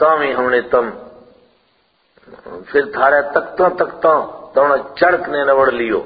تاویں ہم نے تم۔ پھر تھارے تکتوں تکتوں تو چڑک نے نوڑ لیو۔